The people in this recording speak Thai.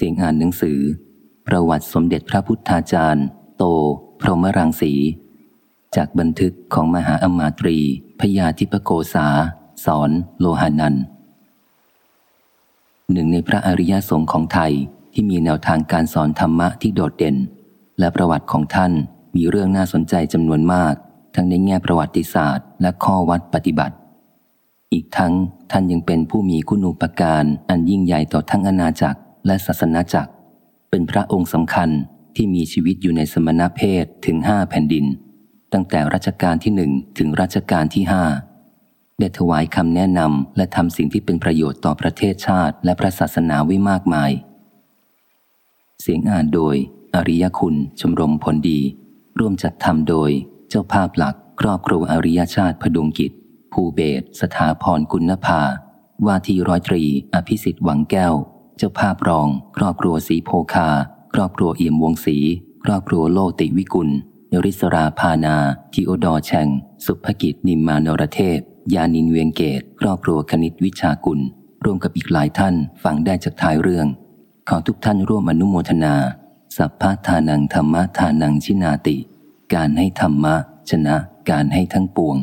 เสียงอ่านหนังสือ ประวัติสมเด็จพระพุทธาจารย์ โต พรหมรังสี จากบันทึกของมหาอมาตรี พยาธิปโกษา สอน โลหานันหนึ่งในพระอริยสงฆ์ของไทยที่มีแนวทางการสอนธรรมะที่โดดเด่น และประวัติของท่านมีเรื่องน่าสนใจจำนวนมาก ทั้งในแง่ประวัติศาสตร์ และข้อวัดปฏิบัติ อีกทั้งท่านยังเป็นผู้มีคุณูปการอันยิ่งใหญ่ต่อทั้งอาณาจักร และศาสนาจักร เป็นพระองค์สำคัญที่มีชีวิตอยู่ในสมณเพศถึงห้าแผ่นดิน ตั้งแต่รัชกาลที่หนึ่งถึงรัชกาลที่ห้าได้ถวายคำแนะนำและทำสิ่งที่เป็นประโยชน์ต่อประเทศชาติและพระศาสนาไว้มากมาย เสียงอ่านโดย อริยคุณชมรมผลดี ร่วมจัดทำโดย เจ้าภาพหลัก ครอบครัวอริยชาติพดุงกิจ ภูเบศสถาพรกุณภาว่าที่ร้อยตรี อภิสิทธิ์หวังแก้ว เจ้าภาพรอง ครอบครัวสีโพคา ครอบครัวเอี่ยมวงศรีครอบครัวโลติวิกุลนริศราพานาทิโอดอแชง สุภกิจนิมมานรเทพ ยานินเวียงเกต ครอบครัวคณิตวิชากุล ร่วมกับอีกหลายท่านฟังได้จากท้ายเรื่อง ขอทุกท่านร่วมอนุโมทนา สัพพะทานังธรรมะทานังชินาติ การให้ธรรมะ ชนะการให้ทั้งปวง